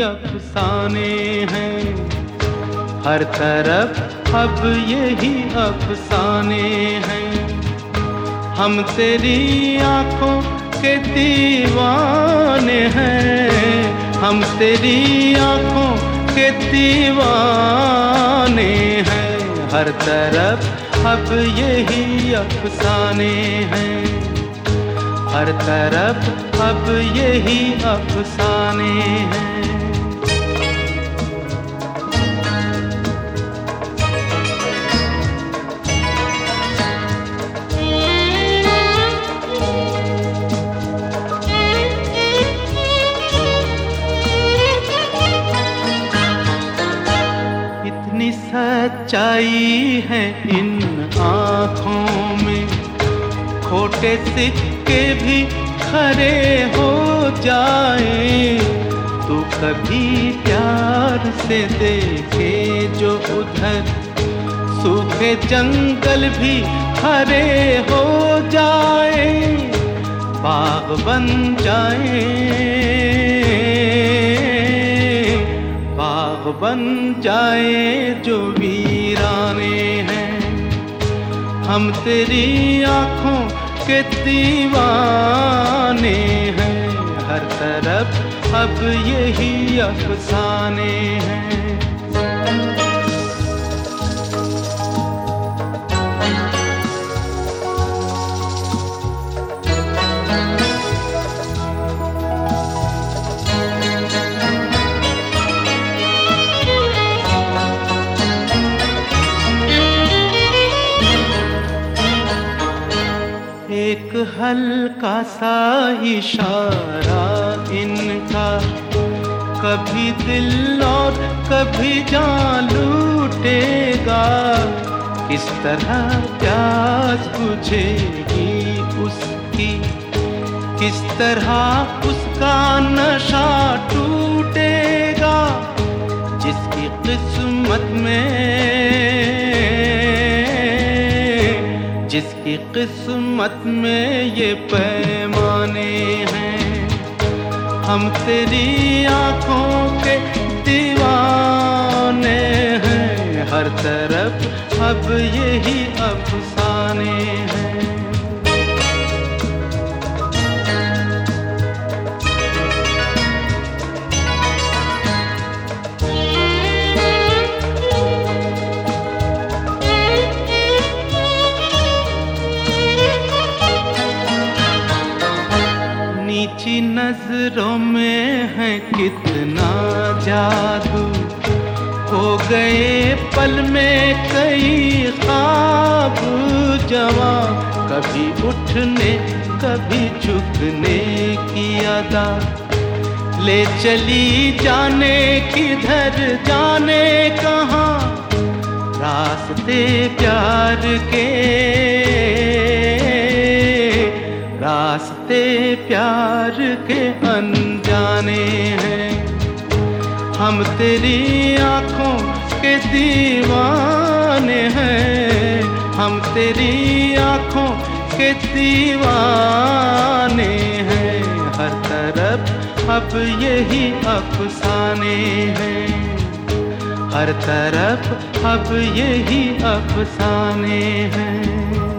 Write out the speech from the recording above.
अफसाने हैं। हर तरफ़ अब यही अफसाने हैं। हम तेरी आँखों के दीवाने हैं। हम तेरी आँखों के दीवाने हैं। हर तरफ़ अब यही अफसाने हैं। हर तरफ़ अब यही अफसाने हैं। सच्चाई है इन आँखों में। खोटे सिक्के भी खरे हो जाए। तो कभी प्यार से देखे जो उधर। सूखे जंगल भी हरे हो जाए। बाग बन जाए। बाग बन जाए जो हैं हम तेरी आँखों के दीवाने हैं। हर तरफ़ अब यही अफसाने हैं। एक हल्का सा इशारा इनका। कभी दिल और कभी जान लूटेगा। किस तरह प्यास बुझेगी उसकी? किस तरह उसका नशा टूटेगा? जिसकी किस्मत में जिसकी किस्मत में ये पैमाने हैं। हम तेरी आँखों के दीवाने हैं। हर तरफ़ अब यही अफसाने हैं नीची नज़रों में है कितना जादू। हो गए पल में कई ख्वाब। जवा कभी उठने, कभी झुकने की अदा। ले चली जाने, किधर जाने, कहाँ? रास्ते प्यार के रास्ते प्यार के अनजाने हैं। हम तेरी आँखों के दीवाने हैं। हम तेरी आँखों के दीवाने हैं। हर तरफ़ अब यही अफसाने हैं। हर तरफ़ अब यही अफसाने हैं।